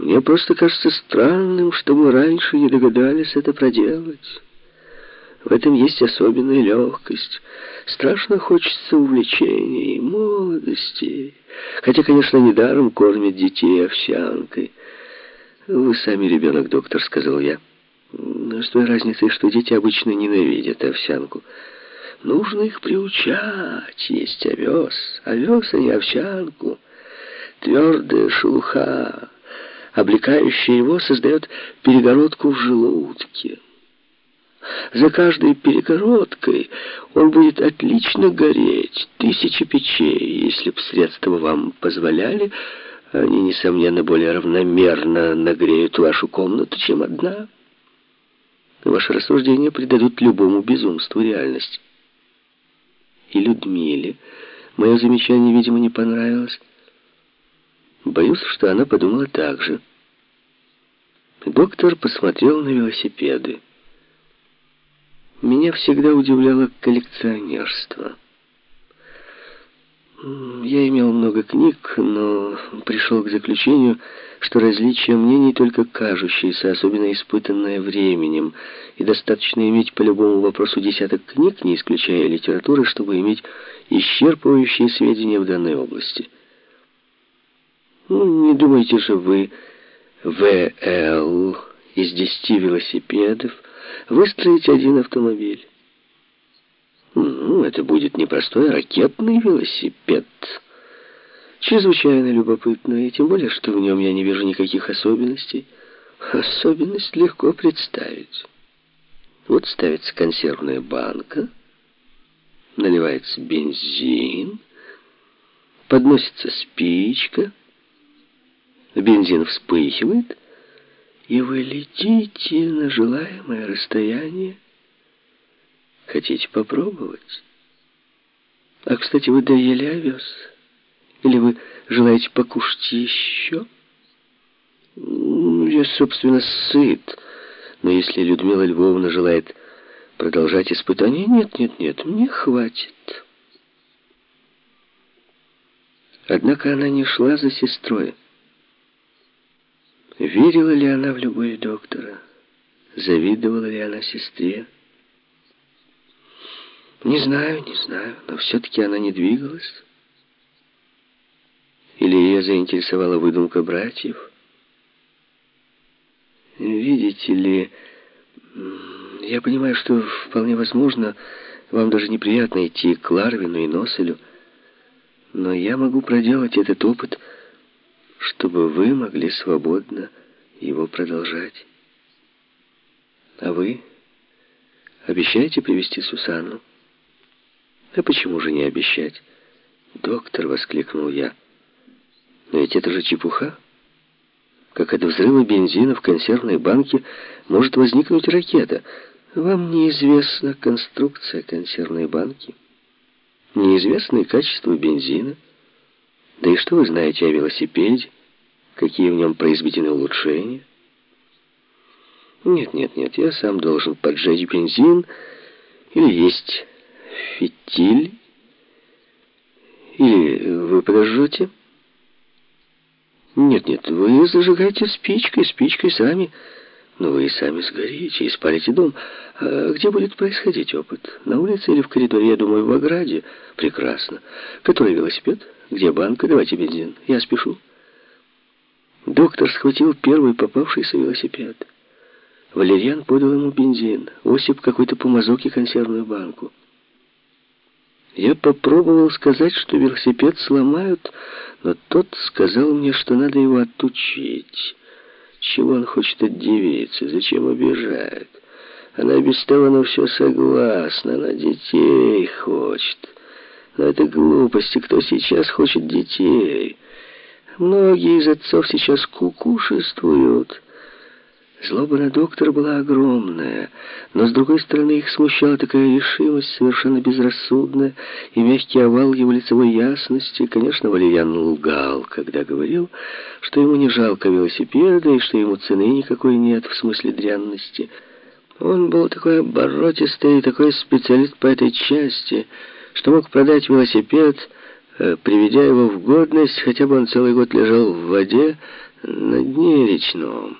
Мне просто кажется странным, что мы раньше не догадались это проделать. В этом есть особенная легкость. Страшно хочется увлечений, молодости. Хотя, конечно, недаром кормят детей овсянкой. «Вы сами ребенок, доктор», — сказал я. «Но с той разницей, что дети обычно ненавидят овсянку. Нужно их приучать, есть овес. Овес, а не овсянку. Твердая шелуха, облекающая его, создает перегородку в желудке». За каждой перегородкой он будет отлично гореть. Тысячи печей, если б средства вам позволяли, они, несомненно, более равномерно нагреют вашу комнату, чем одна. Ваши рассуждения придадут любому безумству реальность. И Людмиле мое замечание, видимо, не понравилось. Боюсь, что она подумала так же. Доктор посмотрел на велосипеды. Меня всегда удивляло коллекционерство. Я имел много книг, но пришел к заключению, что различия мнений только кажущиеся, особенно испытанное временем, и достаточно иметь по любому вопросу десяток книг, не исключая литературы, чтобы иметь исчерпывающие сведения в данной области. Ну, не думайте же вы, ВЛ из десяти велосипедов, выстроить один автомобиль. Ну, это будет непростой ракетный велосипед. Чрезвычайно любопытно, и тем более, что в нем я не вижу никаких особенностей. Особенность легко представить. Вот ставится консервная банка, наливается бензин, подносится спичка, бензин вспыхивает, и вы летите на желаемое расстояние. Хотите попробовать? А, кстати, вы доели овес? Или вы желаете покушать еще? Я, собственно, сыт. Но если Людмила Львовна желает продолжать испытание, нет, нет, нет, мне хватит. Однако она не шла за сестрой. Верила ли она в любовь доктора? Завидовала ли она сестре? Не знаю, не знаю, но все-таки она не двигалась. Или ее заинтересовала выдумка братьев? Видите ли, я понимаю, что вполне возможно, вам даже неприятно идти к Ларвину и Носелю, но я могу проделать этот опыт чтобы вы могли свободно его продолжать. А вы обещаете привести Сусанну? А почему же не обещать? Доктор, воскликнул я. Но ведь это же чепуха. Как от взрыва бензина в консервной банке может возникнуть ракета. Вам неизвестна конструкция консервной банки. Неизвестно и качество бензина. Да и что вы знаете о велосипеде? Какие в нем произведены улучшения? Нет, нет, нет, я сам должен поджечь бензин или есть фитиль. Или вы подожжете? Нет, нет, вы зажигаете спичкой, спичкой сами. Но вы и сами сгорите и спалите дом. А где будет происходить опыт? На улице или в коридоре? Я думаю, в ограде. Прекрасно. Который велосипед? Где банка? Давайте бензин. Я спешу. Доктор схватил первый попавшийся велосипед. Валерьян подал ему бензин, Осип какой-то помазок и консервную банку. Я попробовал сказать, что велосипед сломают, но тот сказал мне, что надо его отучить. Чего он хочет от девицы? Зачем обижает? Она без того на все согласна, она детей хочет. Но это глупости, кто сейчас хочет детей? Многие из отцов сейчас кукушествуют. Злоба на доктора была огромная, но, с другой стороны, их смущала такая решимость, совершенно безрассудная, и мягкий овал его лицевой ясности. Конечно, Валерьян лгал, когда говорил, что ему не жалко велосипеда, и что ему цены никакой нет, в смысле дрянности. Он был такой оборотистый и такой специалист по этой части, что мог продать велосипед Э, приведя его в годность, хотя бы он целый год лежал в воде, На дне речном.